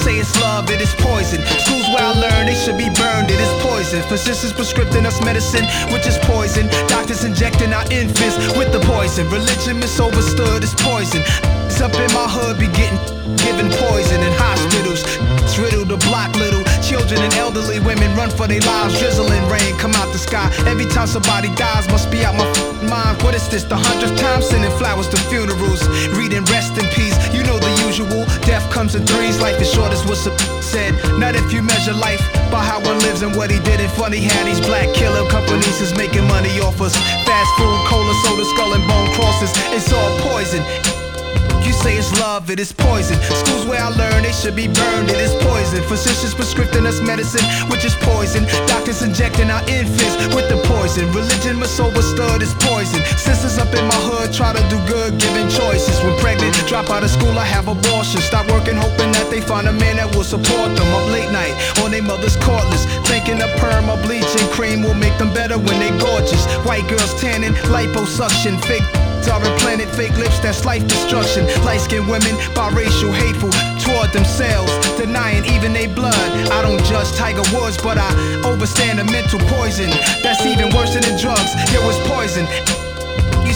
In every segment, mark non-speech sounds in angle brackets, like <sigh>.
say it's love, it is poison. Schools where I learn, they should be burned, it is poison. Physicians prescribing us medicine, which is poison. Doctors injecting our infants with the poison. Religion misunderstood is poison. It's up in my hood, be getting given poison in hospitals. It's riddled the block little. Children and elderly women run for their lives. Drizzling rain come out the sky. Every time somebody dies, must be out my mind. What is this, the hundredth time sending comes in threes. Life is short as what's said. Not if you measure life by how one lives and what he did. And funny how these black killer companies is making money off us. Fast food, cola, soda, skull and bone crosses. It's all poison. You say it's love, it is poison. Schools where I learn, they should be burned, it is poison. Physicians prescribing us medicine, which is poison. Doctors injecting our infants with the poison. Religion must overstood is poison. Sisters up in my hood try to do good, giving choices. When pregnant, drop out of school, I have abortion. Stop working, hoping that they find a man that will support them. Up late night on their mother's cordless, thinking a perm or bleaching cream will make them better when they gorgeous. White girls tanning, liposuction, fake <laughs> are implanted fake lips, that's life destruction. Light skinned women, biracial, hateful toward themselves, denying even their blood. I don't judge Tiger Woods, but I overstand the mental poison. That's even worse than the drugs. It was poison.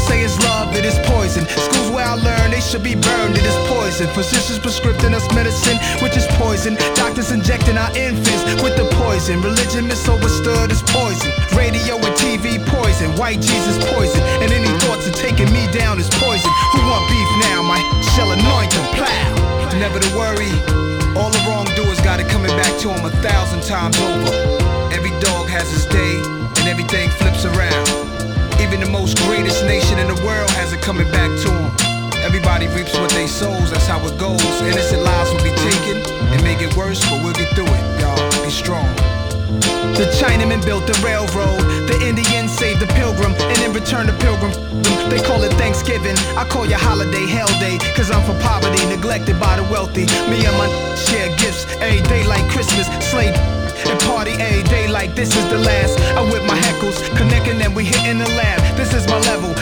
Say it's love, it is poison. Schools where I learn, they should be burned, it is poison. Physicians prescribing us medicine, which is poison. Doctors injecting our infants with the poison. Religion misunderstood is poison. Radio and TV poison. White Jesus poison. And any thoughts of taking me down is poison. Who want beef now? My shall anoint them, plow. Never to worry. All the wrongdoers got it coming back to them a thousand times over. Every dog has his day, and everything flips around. Even the most greatest nation in the world has it coming back to them. Everybody reaps what they sows, that's how it goes. Innocent lives will be taken and make it worse, but we'll get through it, y'all. Be strong. The Chinaman built the railroad. The Indians saved the pilgrim. And in return, the pilgrim, they call it Thanksgiving. I call your holiday hell day. Cause I'm for poverty, neglected by the wealthy. Me and my share gifts every day like Christmas. Slave and party every day like this is the last. I whip my heckles, connecting them, we hitting the lab. This is my level.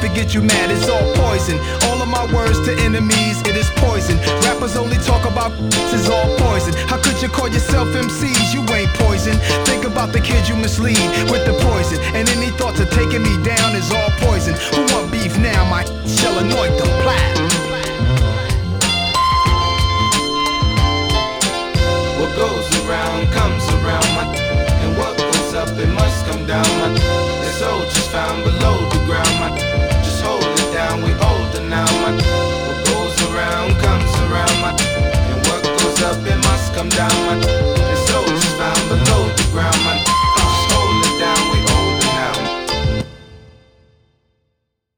Forget you mad, it's all poison. All of my words to enemies, it is poison. Rappers only talk about is all poison. How could you call yourself MCs? You ain't poison. Think about the kids you mislead with the poison. And any thoughts of taking me down is all poison. Found below the ground, my just hold it down, we older now, my what goes around comes around, my and what goes up it must come down, my